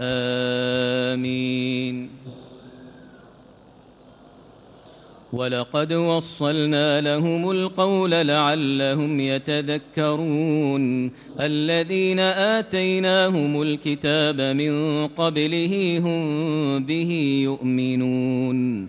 آمين. ولقد وصلنا لهم القول لعلهم يتذكرون. الذين آتيناهم الكتاب من قبله هم به يؤمنون.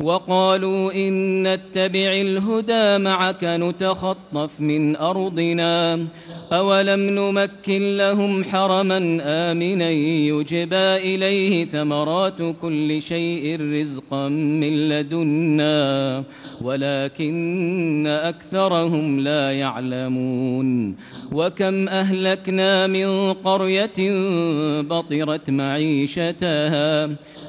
وقالوا إن نتبع الهدى معك نتخطف من أرضنا. أولم نمكن لهم حرما آمنا يجبى إليه ثمرات كل شيء رزقا من لدنا ولكن أكثرهم لا يعلمون. وكم أهلكنا من قرية بطرت معيشتها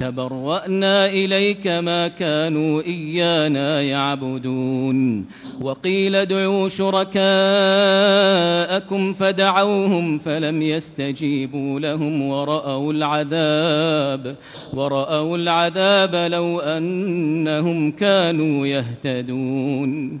تبرأنا إليك ما كانوا إيانا يعبدون. وقيل ادعوا شركاءكم فدعوهم فلم يستجيبوا لهم ورأوا العذاب. ورأوا العذاب لو أنهم كانوا يهتدون.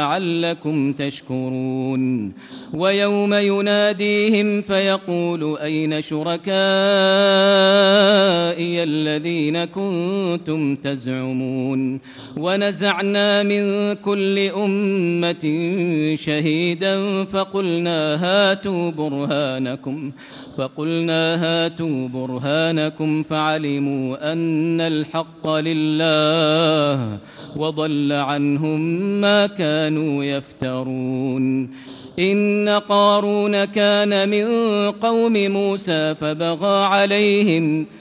ولعلكم تشكرون. ويوم يناديهم فيقول أين شركائي الذين كنتم تزعمون؟ ونزعنا من كل أمة شهيدا فقلنا هاتوا برهانكم فقلنا هاتوا برهانكم فعلموا أن الحق لله وضل عنهم ما كانوا يفترون. إن قارون كان من قوم موسى فبغى عليهم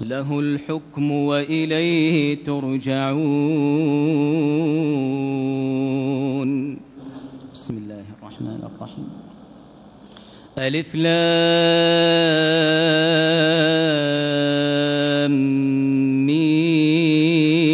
له الحكم وإليه ترجعون. بسم الله الرحمن الرحيم. ألف لام مين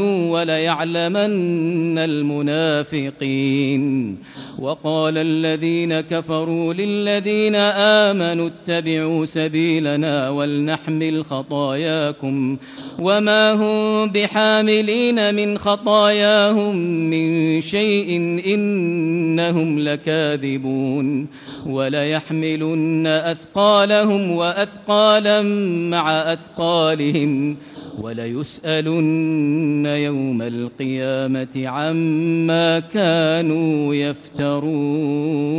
وليعلمن المنافقين. وقال الذين كفروا للذين آمنوا اتبعوا سبيلنا ولنحمل خطاياكم. وما هم بحاملين من خطاياهم من شيء إنهم لكاذبون. وليحملن أثقالهم وأثقالا مع أثقالهم. وليسألن يوم القيامة عما كانوا يفترون.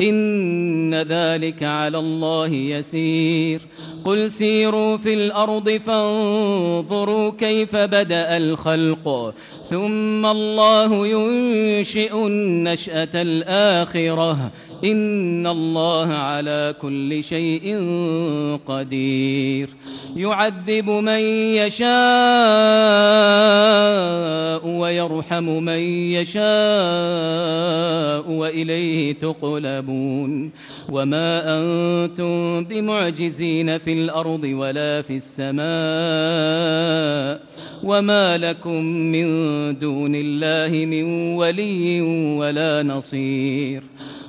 إن ذلك على الله يسير. قل سيروا في الأرض فانظروا كيف بدأ الخلق. ثم الله ينشئ النشأة الآخرة. إن الله على كل شيء قدير. يعذب من يشاء ويرحم من يشاء وإليه تقلبون. وما أنتم بمعجزين في الأرض ولا في السماء. وما لكم من دون الله من ولي ولا نصير.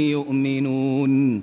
يؤمنون.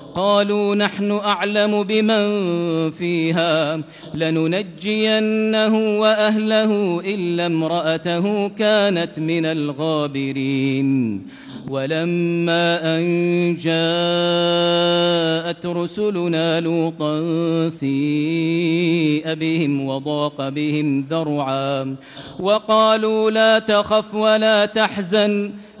قالوا نحن أعلم بمن فيها لننجينه وأهله إلا امرأته كانت من الغابرين. ولما أن جاءت رسلنا لوطا سيء بهم وضاق بهم ذرعا وقالوا لا تخف ولا تحزن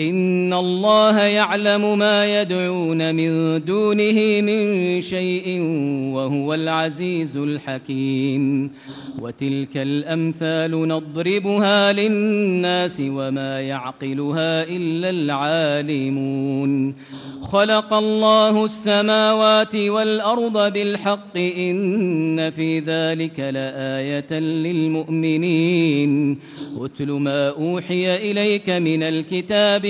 إن الله يعلم ما يدعون من دونه من شيء وهو العزيز الحكيم. وتلك الأمثال نضربها للناس وما يعقلها إلا العالمون. خلق الله السماوات والأرض بالحق إن في ذلك لآية للمؤمنين. اتل ما أوحي إليك من الكتاب